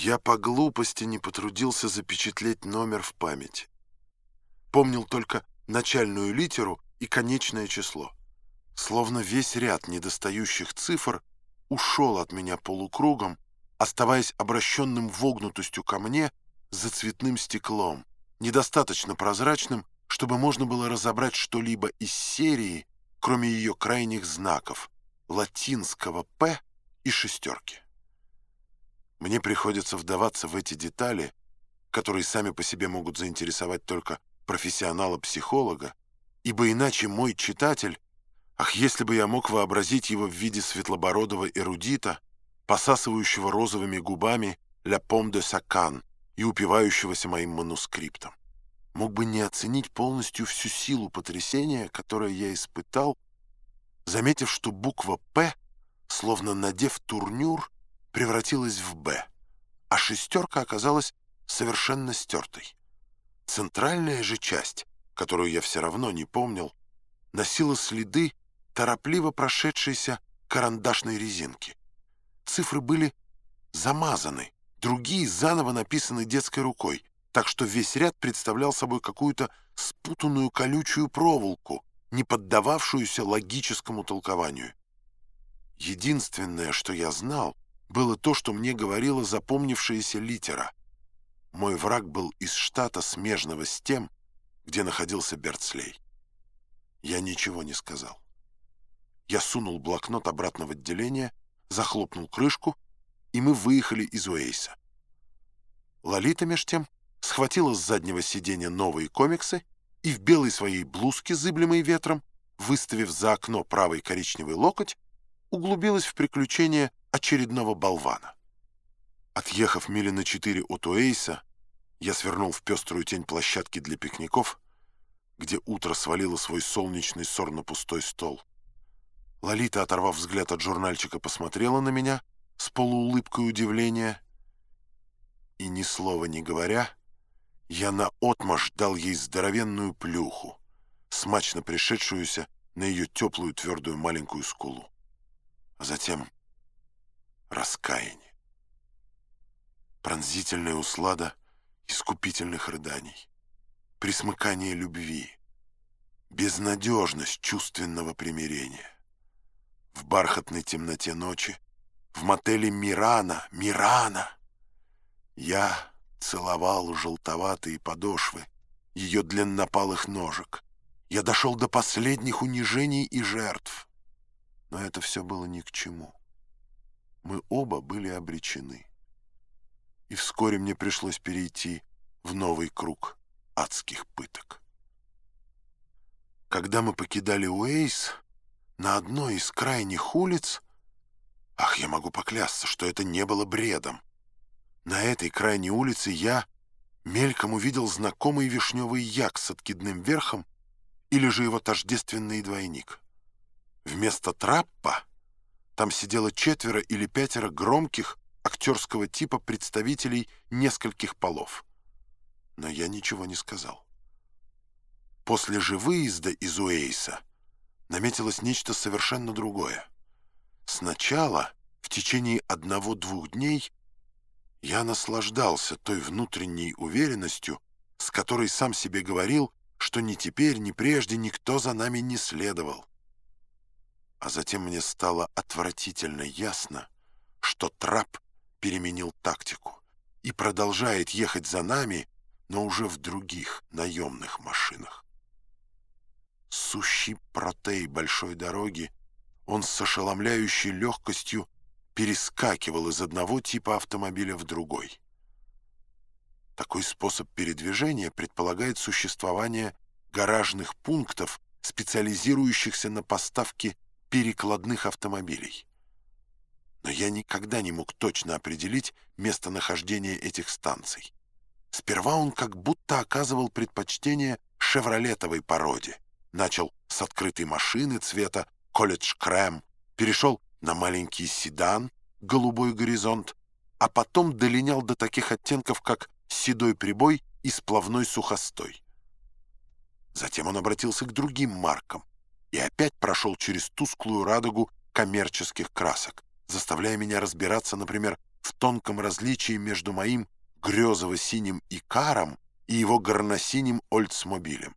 Я по глупости не потрудился запечатлеть номер в памяти. Помнил только начальную литеру и конечное число. Словно весь ряд недостающих цифр ушел от меня полукругом, оставаясь обращенным вогнутостью ко мне за цветным стеклом, недостаточно прозрачным, чтобы можно было разобрать что-либо из серии, кроме ее крайних знаков — латинского «П» и шестерки. Мне приходится вдаваться в эти детали, которые сами по себе могут заинтересовать только профессионала-психолога, ибо иначе мой читатель, ах, если бы я мог вообразить его в виде светлобородого эрудита, посасывающего розовыми губами «La pomme de Saccan» и упивающегося моим манускриптом, мог бы не оценить полностью всю силу потрясения, которое я испытал, заметив, что буква «П», словно надев турнюр, превратилась в «Б», а шестерка оказалась совершенно стертой. Центральная же часть, которую я все равно не помнил, носила следы торопливо прошедшейся карандашной резинки. Цифры были замазаны, другие заново написаны детской рукой, так что весь ряд представлял собой какую-то спутанную колючую проволоку, не поддававшуюся логическому толкованию. Единственное, что я знал — было то, что мне говорила запомнившаяся литера. Мой враг был из штата, смежного с тем, где находился Берцлей. Я ничего не сказал. Я сунул блокнот обратно в отделение, захлопнул крышку, и мы выехали из Уэйса. Лолита, меж тем, схватила с заднего сиденья новые комиксы и в белой своей блузке, зыблемой ветром, выставив за окно правый коричневый локоть, углубилась в приключения очередного болвана. Отъехав мили на четыре от Уэйса, я свернул в пеструю тень площадки для пикников, где утро свалило свой солнечный сор на пустой стол. Лолита, оторвав взгляд от журнальчика, посмотрела на меня с полуулыбкой удивления, и, ни слова не говоря, я наотмашь дал ей здоровенную плюху, смачно пришедшуюся на ее теплую твердую маленькую скулу. А затем раскаяние. Пронзительная услада искупительных рыданий, присмыкание любви, безнадежность чувственного примирения. В бархатной темноте ночи, в мотеле Мирана, Мирана, я целовал желтоватые подошвы ее длиннопалых ножек. Я дошел до последних унижений и жертв. Но это все было ни к чему мы оба были обречены. И вскоре мне пришлось перейти в новый круг адских пыток. Когда мы покидали Уэйс, на одной из крайних улиц, ах, я могу поклясться, что это не было бредом, на этой крайней улице я мельком увидел знакомый вишневый як с откидным верхом или же его тождественный двойник. Вместо траппа там сидело четверо или пятеро громких актерского типа представителей нескольких полов. Но я ничего не сказал. После же выезда из Уэйса наметилось нечто совершенно другое. Сначала, в течение одного-двух дней, я наслаждался той внутренней уверенностью, с которой сам себе говорил, что ни теперь, ни прежде никто за нами не следовал. А затем мне стало отвратительно ясно, что трап переменил тактику и продолжает ехать за нами, но уже в других наемных машинах. Сущий протей большой дороги, он с ошеломляющей легкостью перескакивал из одного типа автомобиля в другой. Такой способ передвижения предполагает существование гаражных пунктов, специализирующихся на поставке перекладных автомобилей. Но я никогда не мог точно определить местонахождение этих станций. Сперва он как будто оказывал предпочтение шевролетовой породе. Начал с открытой машины цвета колледж крем, перешел на маленький седан «Голубой горизонт», а потом долинял до таких оттенков, как седой прибой и сплавной сухостой. Затем он обратился к другим маркам, и опять прошел через тусклую радугу коммерческих красок, заставляя меня разбираться, например, в тонком различии между моим грезово-синим икаром и его горно-синим Ольцмобилем.